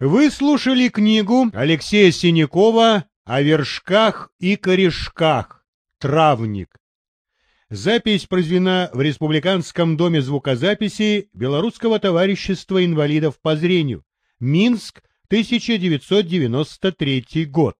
Вы слушали книгу Алексея Синякова о вершках и корешках. Травник. Запись произведена в Республиканском доме звукозаписи Белорусского товарищества инвалидов по зрению. Минск, 1993 год.